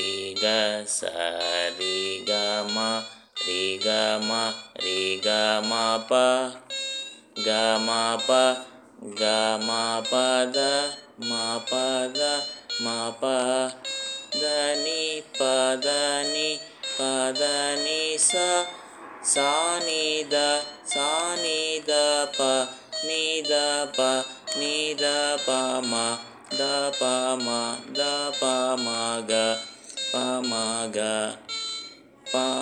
sa ri ga sa ri ga ma ri ga ma ri ga ma pa. Ga ma pa ga ma pa da ma pa da ma pa. Da ni pa da ni pa da ni sa. Sa ni da sa ni da pa ni da pa ni da pa ma. Da pa ma da pa ma ga pa ma ga pa